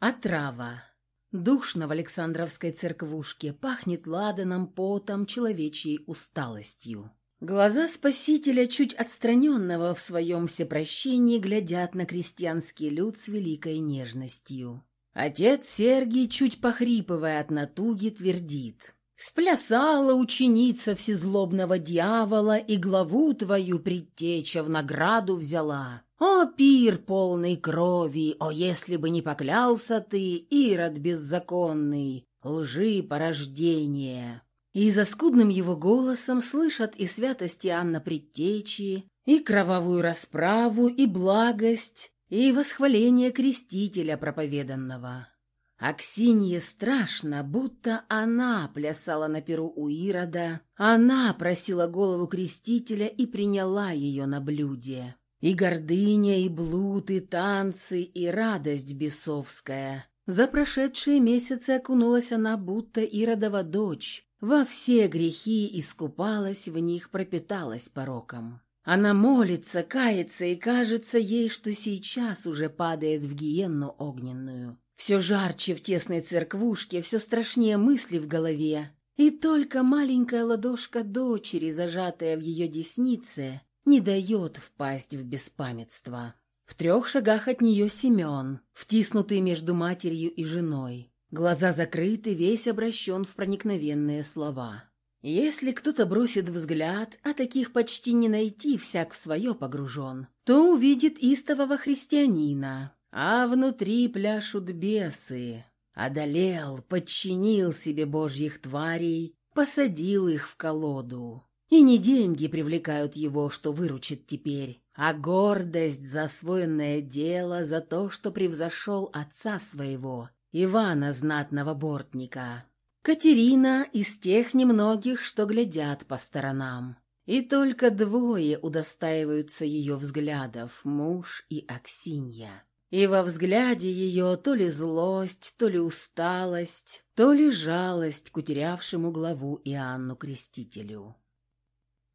Отрава. Душно в Александровской церквушке, пахнет ладаном, потом, человечьей усталостью. Глаза спасителя, чуть отстраненного в своем всепрощении, глядят на крестьянский люд с великой нежностью. Отец Сергий, чуть похрипывая от натуги, твердит. «Сплясала ученица всезлобного дьявола и главу твою предтеча в награду взяла. О, пир полный крови, о, если бы не поклялся ты, Ирод беззаконный, лжи порождение!» И за скудным его голосом слышат и святости Анна Предтечи, и кровавую расправу, и благость, и восхваление крестителя проповеданного. Аксинье страшно, будто она плясала на перу у Ирода, она просила голову крестителя и приняла ее на блюде. И гордыня, и блуд, и танцы, и радость бесовская. За прошедшие месяцы окунулась она, будто Иродова дочь, во все грехи искупалась, в них пропиталась пороком. Она молится, кается, и кажется ей, что сейчас уже падает в гиенну огненную. Все жарче в тесной церквушке, все страшнее мысли в голове. И только маленькая ладошка дочери, зажатая в ее деснице, не дает впасть в беспамятство. В трех шагах от нее Семен, втиснутый между матерью и женой. Глаза закрыты, весь обращен в проникновенные слова. Если кто-то бросит взгляд, а таких почти не найти, всяк в свое погружен, то увидит истового христианина, а внутри пляшут бесы. Одолел, подчинил себе божьих тварей, посадил их в колоду. И не деньги привлекают его, что выручит теперь, а гордость за освоенное дело, за то, что превзошел отца своего Ивана знатного бортника. Катерина из тех немногих, что глядят по сторонам. И только двое удостаиваются ее взглядов, муж и Аксинья. И во взгляде ее то ли злость, то ли усталость, то ли жалость к утерявшему главу Иоанну Крестителю.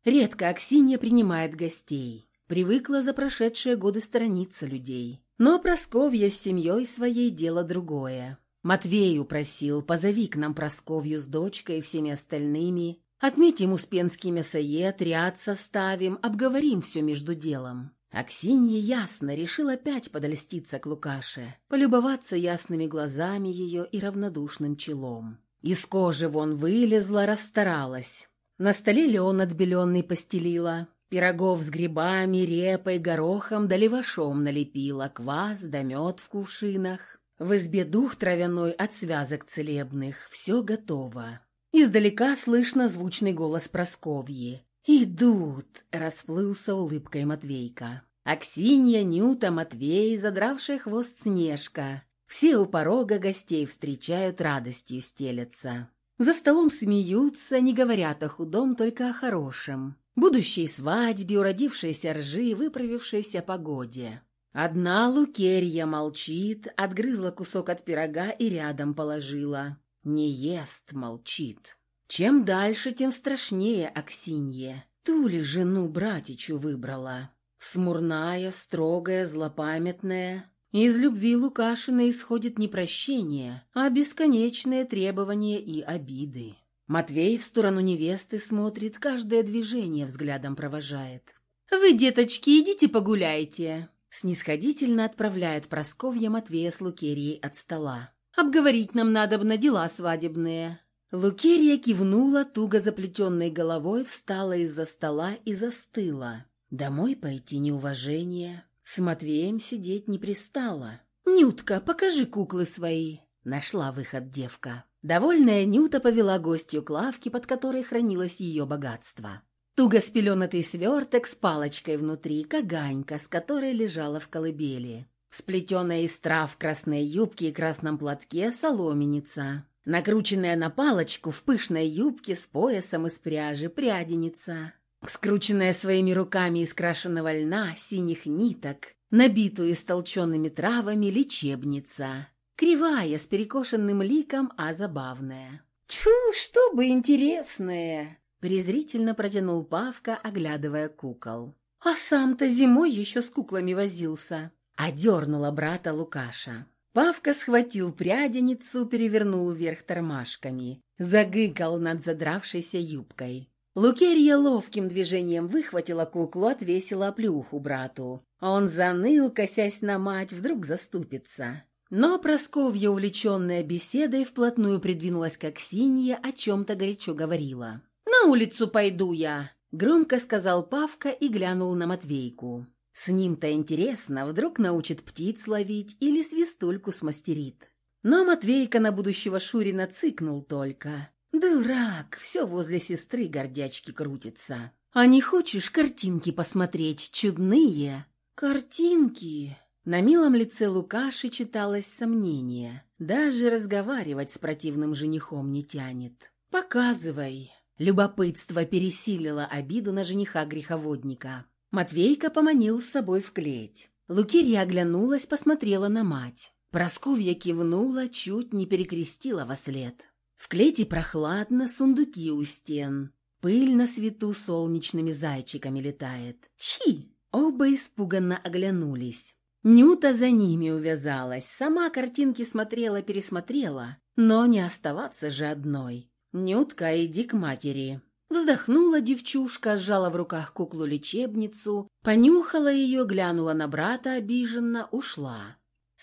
Редко Аксинья принимает гостей. Привыкла за прошедшие годы сторониться людей. Но Просковья с семьей своей дело другое. Матвею просил, позови к нам Просковью с дочкой и всеми остальными, отметим Успенский мясоед, ряд составим, обговорим все между делом. Аксинья ясно решил опять подольститься к Лукаше, полюбоваться ясными глазами ее и равнодушным челом. Из кожи вон вылезла, расстаралась. На столе лен отбеленный постелила, Пирогов с грибами, репой, горохом да левашом налепила, квас да мед в кувшинах. В избе дух травяной от связок целебных, все готово. Издалека слышно звучный голос Просковьи. «Идут!» — расплылся улыбкой Матвейка. Аксинья, Нюта, Матвей, задравшая хвост Снежка. Все у порога гостей встречают, радостью стелятся. За столом смеются, не говорят о худом, только о хорошем будущей свадьбе, уродившейся ржи, выправившейся погоде. Одна лукерья молчит, отгрызла кусок от пирога и рядом положила. Не ест, молчит. Чем дальше, тем страшнее Аксинье. Ту ли жену братичу выбрала? Смурная, строгая, злопамятная. Из любви Лукашина исходит не прощение, а бесконечные требования и обиды. Матвей в сторону невесты смотрит, каждое движение взглядом провожает. «Вы, деточки, идите погуляйте!» Снисходительно отправляет Просковья Матвея с Лукерией от стола. «Обговорить нам надо на дела свадебные». Лукерия кивнула, туго заплетенной головой, встала из-за стола и застыла. Домой пойти неуважение. С Матвеем сидеть не пристала. «Нютка, покажи куклы свои!» Нашла выход девка. Довольная Нюта повела гостью к лавке, под которой хранилось ее богатство. Туго спеленатый сверток с палочкой внутри, каганька, с которой лежала в колыбели. Сплетенная из трав красной юбки и красном платке соломеница. Накрученная на палочку в пышной юбке с поясом из пряжи пряденица. Скрученная своими руками из крашеного льна, синих ниток, набитую истолченными травами лечебница. Кривая, с перекошенным ликом, а забавная. «Тьфу, что бы интересное!» презрительно протянул Павка, оглядывая кукол. «А сам-то зимой еще с куклами возился!» одернула брата Лукаша. Павка схватил пряденицу, перевернул вверх тормашками, загыкал над задравшейся юбкой. Лукерья ловким движением выхватила куклу, отвесила оплюху брату. Он заныл, косясь на мать, вдруг заступится. Но Просковья, увлеченная беседой, вплотную придвинулась к Аксинье, о чем-то горячо говорила. «На улицу пойду я!» — громко сказал Павка и глянул на Матвейку. С ним-то интересно, вдруг научит птиц ловить или свистульку смастерит. Но Матвейка на будущего Шурина цыкнул только. «Дурак, все возле сестры гордячки крутится. А не хочешь картинки посмотреть, чудные?» «Картинки?» На милом лице Лукаши читалось сомнение. Даже разговаривать с противным женихом не тянет. «Показывай!» Любопытство пересилило обиду на жениха-греховодника. Матвейка поманил с собой в клеть. Лукерья оглянулась, посмотрела на мать. Просковья кивнула, чуть не перекрестила во след. В клете прохладно, сундуки у стен. Пыль на свету солнечными зайчиками летает. Чи! Оба испуганно оглянулись. Нюта за ними увязалась, сама картинки смотрела-пересмотрела, но не оставаться же одной. «Нютка, иди к матери», Вздохнула девчушка, сжала в руках куклу-лечебницу, понюхала ее, глянула на брата обиженно, ушла.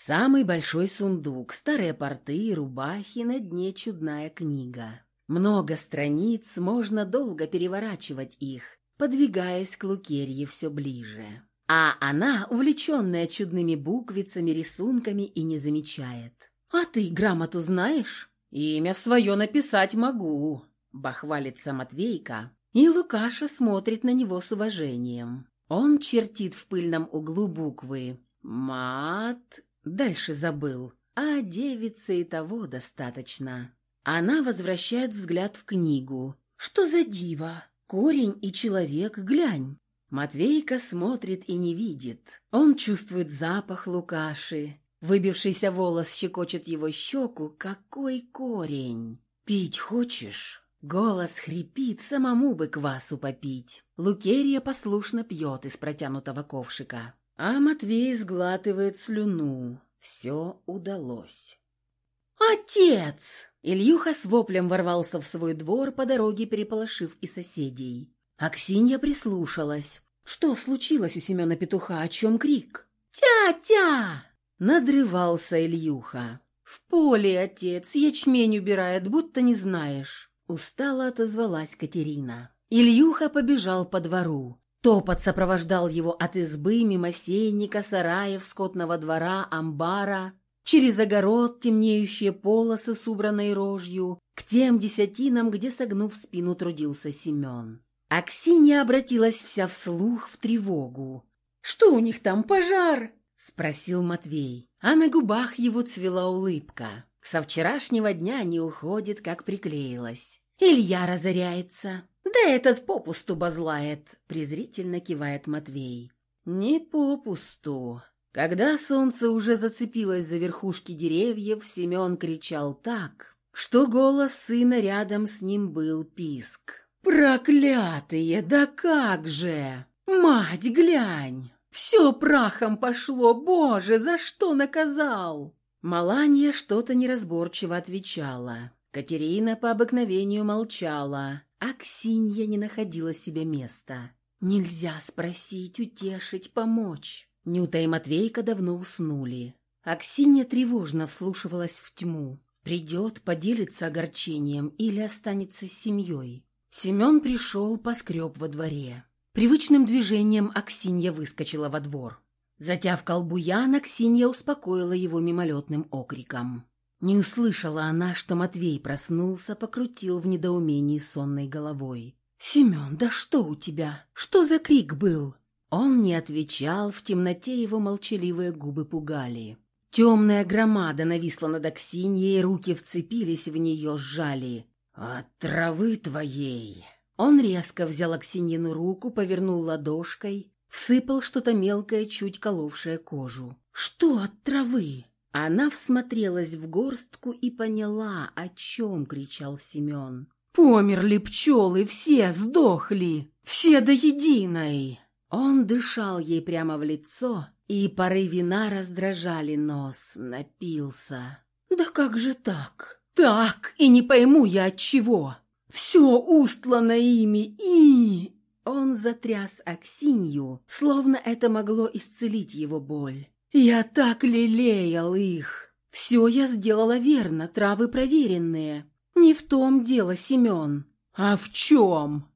Самый большой сундук, старые порты и рубахи, на дне чудная книга. Много страниц, можно долго переворачивать их, подвигаясь к Лукерье все ближе. А она, увлеченная чудными буквицами, рисунками, и не замечает. «А ты грамоту знаешь?» «Имя свое написать могу», Бахвалится Матвейка, и Лукаша смотрит на него с уважением. Он чертит в пыльном углу буквы «Мат...» Дальше забыл. А девице и того достаточно. Она возвращает взгляд в книгу. «Что за диво? Корень и человек, глянь!» Матвейка смотрит и не видит. Он чувствует запах Лукаши. Выбившийся волос щекочет его щеку. Какой корень! «Пить хочешь?» Голос хрипит, самому бы квасу попить. Лукерия послушно пьет из протянутого ковшика. А Матвей сглатывает слюну. Все удалось. «Отец!» Ильюха с воплем ворвался в свой двор, по дороге переполошив и соседей. Аксинья прислушалась. Что случилось у Семена Петуха? О чем крик? «Тя-тя!» Надрывался Ильюха. «В поле отец ячмень убирает, будто не знаешь». Устало отозвалась Катерина. Ильюха побежал по двору. Топот сопровождал его от избы, мимо сенника, сараев, скотного двора, амбара, через огород, темнеющие полосы с убранной рожью, к тем десятинам, где, согнув спину, трудился Семен. Аксинья обратилась вся вслух в тревогу. «Что у них там, пожар?» — спросил Матвей. А на губах его цвела улыбка. Со вчерашнего дня не уходит, как приклеилась. Илья разоряется. Да этот попусту базлает, презрительно кивает Матвей. Не попусту. Когда солнце уже зацепилось за верхушки деревьев, Семен кричал так, что голос сына рядом с ним был писк. «Проклятые, да как же! Мать, глянь! Все прахом пошло, боже, за что наказал?» Маланья что-то неразборчиво отвечала. Катерина по обыкновению молчала, а Ксинья не находила себе места. Нельзя спросить, утешить, помочь. Нюта и Матвейка давно уснули. Аксинья тревожно вслушивалась в тьму. Придет, поделится огорчением или останется с семьей. Семен пришел, поскреб во дворе. Привычным движением Аксинья выскочила во двор. Затявкал буян, Аксинья успокоила его мимолетным окриком. Не услышала она, что Матвей проснулся, покрутил в недоумении сонной головой. «Семен, да что у тебя? Что за крик был?» Он не отвечал, в темноте его молчаливые губы пугали. Темная громада нависла над Аксиньей, руки вцепились в нее, сжали. «От травы твоей!» Он резко взял Аксиньину руку, повернул ладошкой, всыпал что-то мелкое, чуть коловшее кожу. «Что от травы?» Она всмотрелась в горстку и поняла, о чем кричал Семен. «Померли пчелы, все сдохли, все до единой!» Он дышал ей прямо в лицо, и пары вина раздражали нос, напился. «Да как же так? Так, и не пойму я от чего. Все устлано ими, и...» Он затряс Аксинью, словно это могло исцелить его боль. «Я так лелеял их! Все я сделала верно, травы проверенные. Не в том дело, Семен. А в чем?»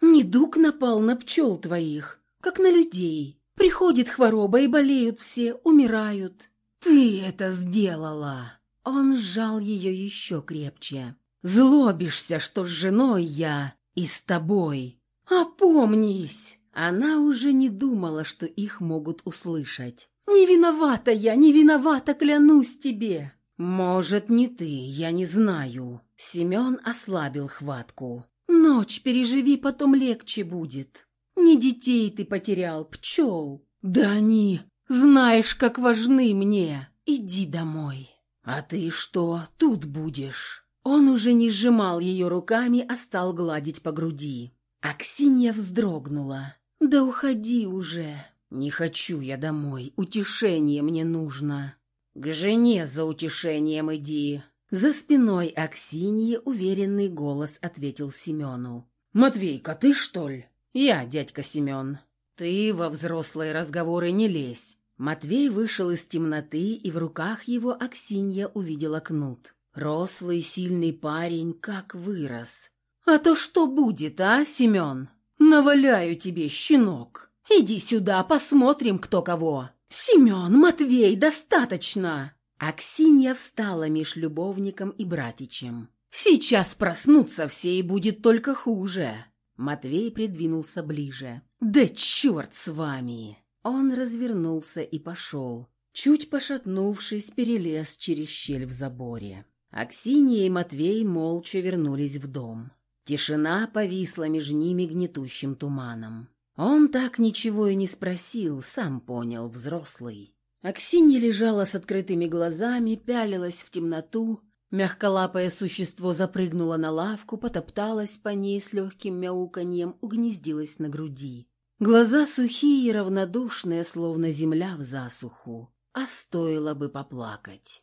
«Недуг напал на пчел твоих, как на людей. Приходит хвороба, и болеют все, умирают. Ты это сделала!» Он сжал ее еще крепче. «Злобишься, что с женой я и с тобой. Опомнись!» Она уже не думала, что их могут услышать. «Не виновата я, не виновата, клянусь тебе!» «Может, не ты, я не знаю». Семен ослабил хватку. «Ночь переживи, потом легче будет. Не детей ты потерял, пчел. Да они, знаешь, как важны мне. Иди домой». «А ты что, тут будешь?» Он уже не сжимал ее руками, а стал гладить по груди. Аксинья вздрогнула. «Да уходи уже!» «Не хочу я домой, утешение мне нужно!» «К жене за утешением иди!» За спиной Аксиньи уверенный голос ответил Семену. «Матвейка, ты что ли?» «Я, дядька Семен». «Ты во взрослые разговоры не лезь». Матвей вышел из темноты, и в руках его Аксинья увидела кнут. Рослый, сильный парень, как вырос. «А то что будет, а, Семен? Наваляю тебе, щенок. Иди сюда, посмотрим, кто кого». «Семен, Матвей, достаточно!» Аксинья встала меж любовником и братичем. «Сейчас проснутся все, и будет только хуже!» Матвей придвинулся ближе. «Да черт с вами!» Он развернулся и пошел. Чуть пошатнувшись, перелез через щель в заборе. Аксинья и Матвей молча вернулись в дом. Тишина повисла между ними гнетущим туманом. Он так ничего и не спросил, сам понял, взрослый. Аксинья лежала с открытыми глазами, пялилась в темноту. Мягколапое существо запрыгнуло на лавку, потопталось по ней с легким мяуканьем, угнездилось на груди. Глаза сухие и равнодушные, словно земля в засуху. А стоило бы поплакать.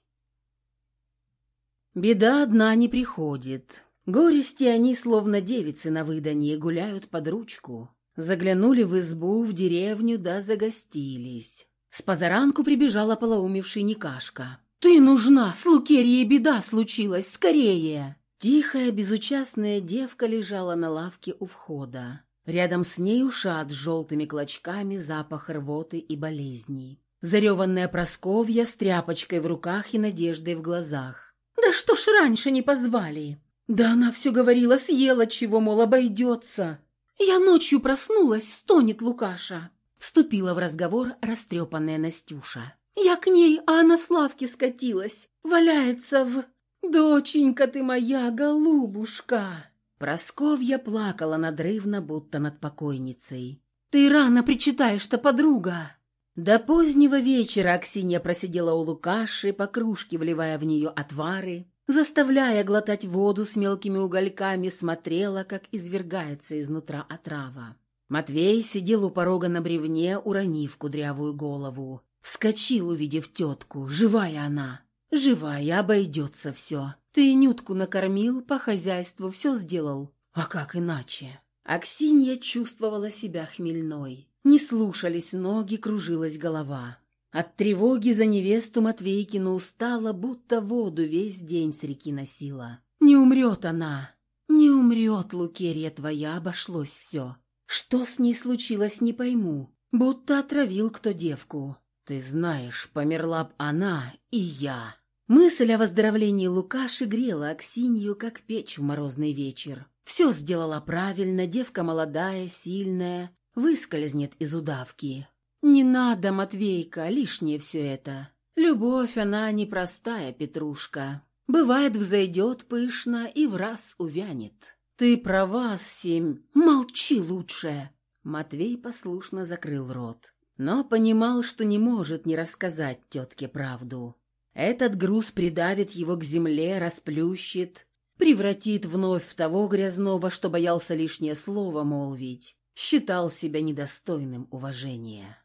Беда одна не приходит. Горести они, словно девицы на выданье, гуляют под ручку. Заглянули в избу, в деревню, да загостились. С позаранку прибежала полоумевший Никашка. «Ты нужна! С Лукерьей беда случилась! Скорее!» Тихая, безучастная девка лежала на лавке у входа. Рядом с ней ушат с желтыми клочками запах рвоты и болезней. Зареванная Просковья с тряпочкой в руках и надеждой в глазах. «Да что ж раньше не позвали?» «Да она все говорила, съела чего, мол, обойдется!» «Я ночью проснулась, стонет Лукаша!» Вступила в разговор растрепанная Настюша. «Я к ней, а она с лавки скатилась, валяется в...» «Доченька ты моя, голубушка!» Просковья плакала надрывно, будто над покойницей. «Ты рано причитаешь-то, подруга!» До позднего вечера Аксинья просидела у Лукаши, по кружке вливая в нее отвары, заставляя глотать воду с мелкими угольками, смотрела, как извергается изнутра отрава. Матвей сидел у порога на бревне, уронив кудрявую голову. Вскочил, увидев тетку. Живая она. Живая, обойдется все. Ты Нютку накормил, по хозяйству все сделал. А как иначе? Аксинья чувствовала себя хмельной. Не слушались ноги, кружилась голова. От тревоги за невесту Матвейкину устала, будто воду весь день с реки носила. «Не умрет она! Не умрет, Лукерья твоя, обошлось все. Что с ней случилось, не пойму. Будто отравил кто девку. Ты знаешь, померла б она и я». Мысль о выздоровлении Лукаши грела Аксинью, как печь в морозный вечер. Все сделала правильно, девка молодая, сильная, выскользнет из удавки. «Не надо, Матвейка, лишнее все это. Любовь, она непростая, Петрушка. Бывает, взойдет пышно и в раз увянет. Ты права, Семь, молчи лучше!» Матвей послушно закрыл рот, но понимал, что не может не рассказать тетке правду. Этот груз придавит его к земле, расплющит, превратит вновь в того грязного, что боялся лишнее слово молвить. считал себя недостойным уважения.